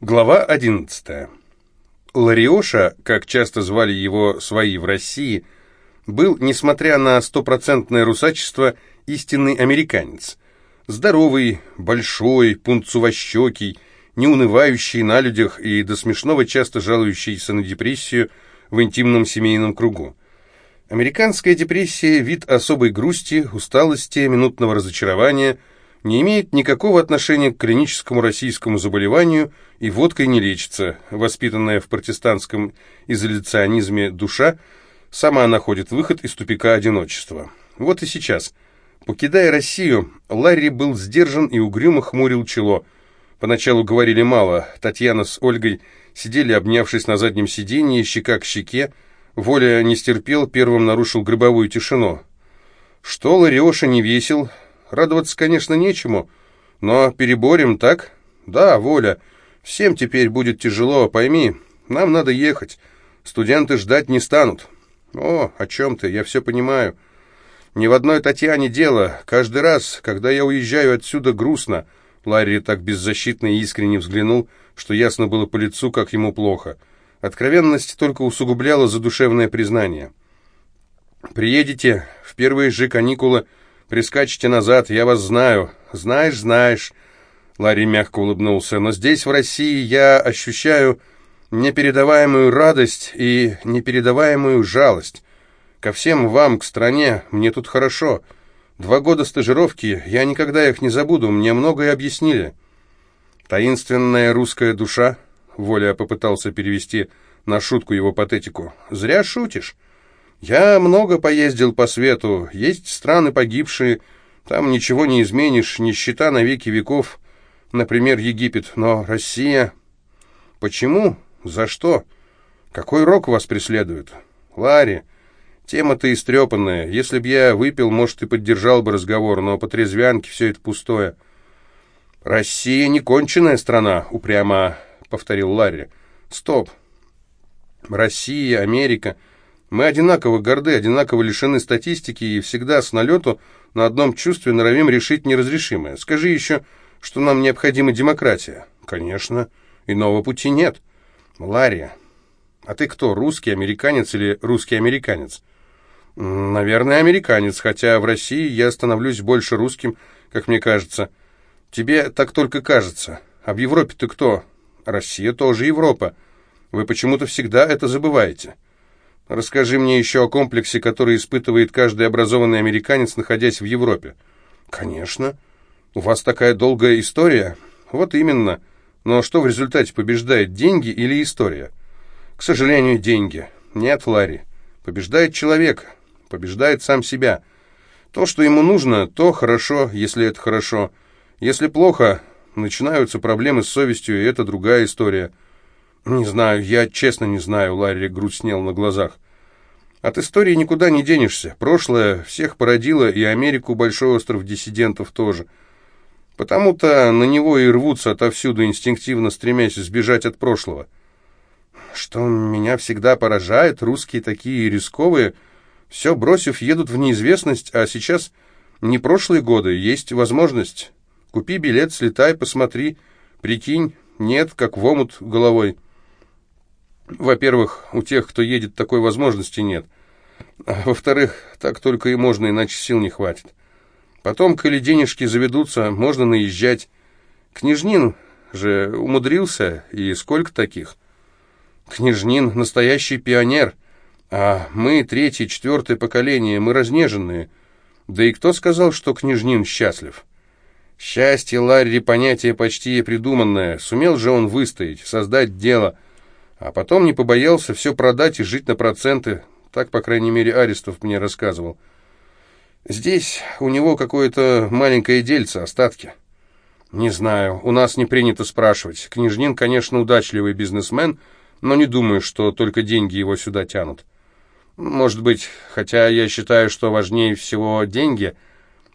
Глава 11. Лариоша, как часто звали его свои в России, был, несмотря на стопроцентное русачество, истинный американец. Здоровый, большой, пунцовощекий, неунывающий на людях и до смешного часто жалующийся на депрессию в интимном семейном кругу. Американская депрессия – вид особой грусти, усталости, минутного разочарования – не имеет никакого отношения к клиническому российскому заболеванию и водкой не лечится. Воспитанная в протестантском изоляционизме душа сама находит выход из тупика одиночества. Вот и сейчас. Покидая Россию, Ларри был сдержан и угрюмо хмурил чело. Поначалу говорили мало. Татьяна с Ольгой сидели, обнявшись на заднем сиденье, щека к щеке. Воля не стерпел, первым нарушил гробовую тишину. Что Лариоша не весел, Радоваться, конечно, нечему, но переборем, так? Да, воля. Всем теперь будет тяжело, пойми. Нам надо ехать. Студенты ждать не станут. О, о чем ты, я все понимаю. Ни в одной Татьяне дело. Каждый раз, когда я уезжаю отсюда, грустно. Ларри так беззащитно и искренне взглянул, что ясно было по лицу, как ему плохо. Откровенность только усугубляла задушевное признание. «Приедете в первые же каникулы Прискачете назад, я вас знаю. Знаешь, знаешь. Ларри мягко улыбнулся. Но здесь, в России, я ощущаю непередаваемую радость и непередаваемую жалость. Ко всем вам, к стране, мне тут хорошо. Два года стажировки, я никогда их не забуду, мне многое объяснили. Таинственная русская душа, Воля попытался перевести на шутку его патетику. Зря шутишь. Я много поездил по свету, есть страны погибшие, там ничего не изменишь, нищета на веки веков, например, Египет, но Россия... Почему? За что? Какой рок вас преследует? Ларри, тема-то истрепанная. Если б я выпил, может, и поддержал бы разговор, но по трезвянке все это пустое. «Россия не конченная страна», — упрямо повторил Ларри. «Стоп. Россия, Америка...» Мы одинаково горды, одинаково лишены статистики и всегда с налету на одном чувстве норовим решить неразрешимое. Скажи еще, что нам необходима демократия. Конечно, иного пути нет. Лария, а ты кто, русский американец или русский американец? Наверное, американец, хотя в России я становлюсь больше русским, как мне кажется. Тебе так только кажется. А в Европе ты кто? Россия тоже Европа. Вы почему-то всегда это забываете. Расскажи мне еще о комплексе, который испытывает каждый образованный американец, находясь в Европе. Конечно. У вас такая долгая история? Вот именно. Но что в результате побеждает, деньги или история? К сожалению, деньги. Нет, Ларри. Побеждает человек. Побеждает сам себя. То, что ему нужно, то хорошо, если это хорошо. Если плохо, начинаются проблемы с совестью, и это другая история. «Не знаю, я честно не знаю», — Ларри грустнел на глазах. «От истории никуда не денешься. Прошлое всех породило, и Америку большой остров диссидентов тоже. Потому-то на него и рвутся отовсюду, инстинктивно стремясь сбежать от прошлого. Что меня всегда поражает, русские такие рисковые, все бросив, едут в неизвестность, а сейчас не прошлые годы, есть возможность. Купи билет, слетай, посмотри, прикинь, нет, как в омут головой». Во-первых, у тех, кто едет, такой возможности нет. А во-вторых, так только и можно, иначе сил не хватит. Потом, коли денежки заведутся, можно наезжать. Княжнин же умудрился, и сколько таких? Княжнин — настоящий пионер, а мы третье, четвертое поколение, мы разнеженные. Да и кто сказал, что Княжнин счастлив? Счастье Ларри понятие почти придуманное. Сумел же он выстоять, создать дело — а потом не побоялся все продать и жить на проценты. Так, по крайней мере, Арестов мне рассказывал. Здесь у него какое-то маленькое дельце, остатки. Не знаю, у нас не принято спрашивать. Княжнин, конечно, удачливый бизнесмен, но не думаю, что только деньги его сюда тянут. Может быть, хотя я считаю, что важнее всего деньги,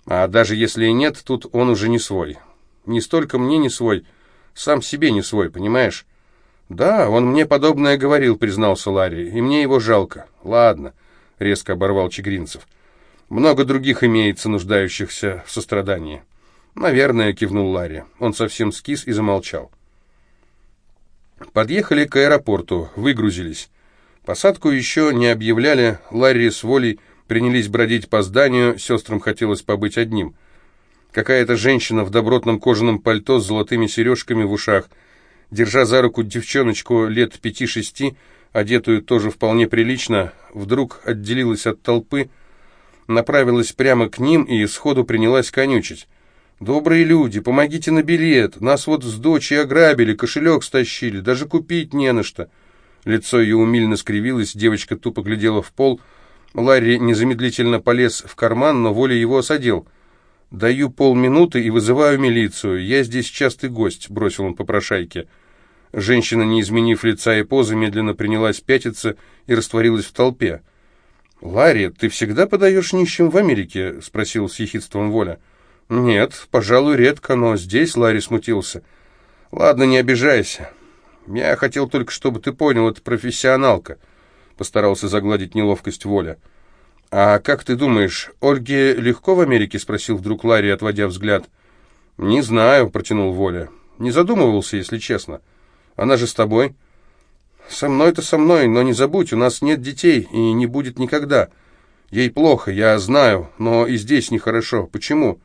а даже если и нет, тут он уже не свой. Не столько мне не свой, сам себе не свой, понимаешь? «Да, он мне подобное говорил», — признался Ларри, — «и мне его жалко». «Ладно», — резко оборвал Чегринцев. «Много других имеется, нуждающихся в сострадании». «Наверное», — кивнул Ларри. Он совсем скис и замолчал. Подъехали к аэропорту, выгрузились. Посадку еще не объявляли, Ларри с Волей принялись бродить по зданию, сестрам хотелось побыть одним. Какая-то женщина в добротном кожаном пальто с золотыми сережками в ушах, держа за руку девчоночку лет пяти-шести, одетую тоже вполне прилично, вдруг отделилась от толпы, направилась прямо к ним и сходу принялась конючить. «Добрые люди, помогите на билет, нас вот с дочей ограбили, кошелек стащили, даже купить не на что». Лицо ее умильно скривилось, девочка тупо глядела в пол. Ларри незамедлительно полез в карман, но Воля его осадил. «Даю полминуты и вызываю милицию. Я здесь частый гость», — бросил он попрошайке. Женщина, не изменив лица и позы, медленно принялась пятиться и растворилась в толпе. «Ларри, ты всегда подаешь нищим в Америке?» — спросил с ехидством Воля. «Нет, пожалуй, редко, но здесь Ларри смутился. Ладно, не обижайся. Я хотел только, чтобы ты понял, это профессионалка. Постарался загладить неловкость Воля. А как ты думаешь, Ольге легко в Америке? Спросил вдруг Ларри, отводя взгляд. Не знаю, протянул Воля. Не задумывался, если честно. Она же с тобой. Со мной-то со мной, но не забудь, у нас нет детей и не будет никогда. Ей плохо, я знаю, но и здесь нехорошо. Почему?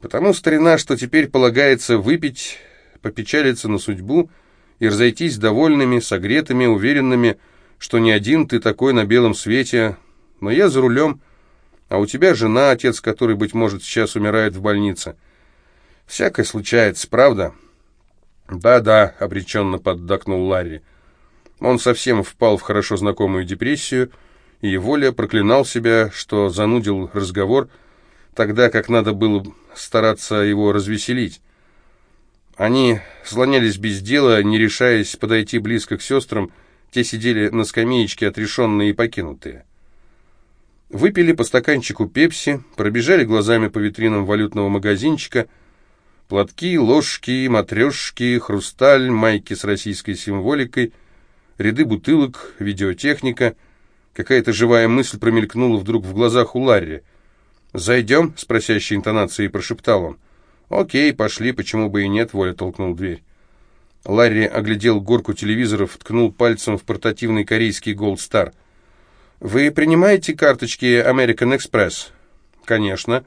Потому, старина, что теперь полагается выпить, попечалиться на судьбу и разойтись довольными, согретыми, уверенными, что не один ты такой на белом свете, но я за рулем, а у тебя жена, отец, который, быть может, сейчас умирает в больнице. Всякое случается, правда?» «Да-да», — обреченно поддакнул Ларри. Он совсем впал в хорошо знакомую депрессию, и Воля проклинал себя, что занудил разговор, тогда как надо было стараться его развеселить. Они слонялись без дела, не решаясь подойти близко к сестрам, те сидели на скамеечке, отрешенные и покинутые. Выпили по стаканчику пепси, пробежали глазами по витринам валютного магазинчика, платки, ложки, матрешки, хрусталь, майки с российской символикой, ряды бутылок, видеотехника. Какая-то живая мысль промелькнула вдруг в глазах у Ларри. «Зайдем?» — с интонацией прошептал он. «Окей, пошли, почему бы и нет», — Воля толкнул дверь. Ларри оглядел горку телевизоров, ткнул пальцем в портативный корейский Gold Star. «Вы принимаете карточки American Express?» «Конечно».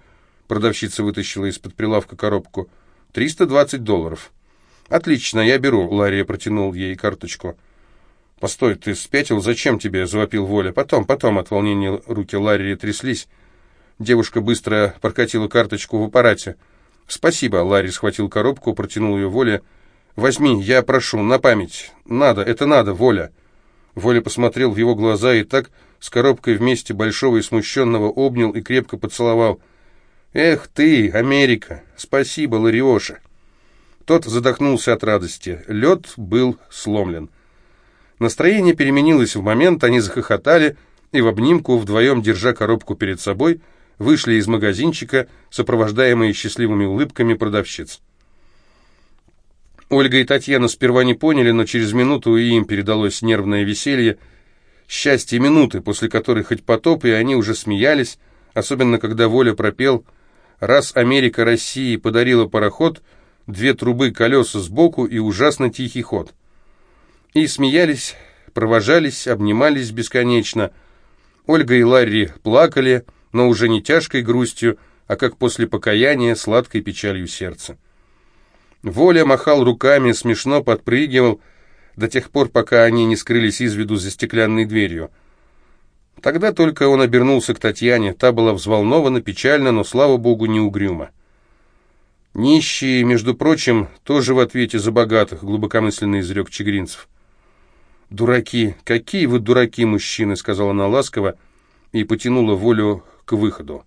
Продавщица вытащила из-под прилавка коробку. «320 долларов». «Отлично, я беру», — Ларри протянул ей карточку. «Постой, ты спятил? Зачем тебе?» — завопил Воля. «Потом, потом». От волнения руки Ларри тряслись. Девушка быстро прокатила карточку в аппарате. «Спасибо», — Ларри схватил коробку, протянул ее Воле. «Возьми, я прошу, на память. Надо, это надо, Воля». Воля посмотрел в его глаза и так с коробкой вместе большого и смущенного обнял и крепко поцеловал. «Эх ты, Америка! Спасибо, Лариоша!» Тот задохнулся от радости. Лед был сломлен. Настроение переменилось в момент, они захохотали, и в обнимку, вдвоем держа коробку перед собой, вышли из магазинчика, сопровождаемые счастливыми улыбками продавщиц. Ольга и Татьяна сперва не поняли, но через минуту и им передалось нервное веселье, счастье минуты, после которой хоть потоп, и они уже смеялись, особенно когда Воля пропел «Раз Америка России подарила пароход, две трубы колеса сбоку и ужасно тихий ход». И смеялись, провожались, обнимались бесконечно. Ольга и Ларри плакали, но уже не тяжкой грустью, а как после покаяния сладкой печалью сердца. Воля махал руками, смешно подпрыгивал, до тех пор, пока они не скрылись из виду за стеклянной дверью. Тогда только он обернулся к Татьяне, та была взволнована, печальна, но, слава богу, не угрюма. «Нищие, между прочим, тоже в ответе за богатых», — глубокомысленно изрек Чегринцев. «Дураки! Какие вы дураки, мужчины!» — сказала она ласково и потянула волю к выходу.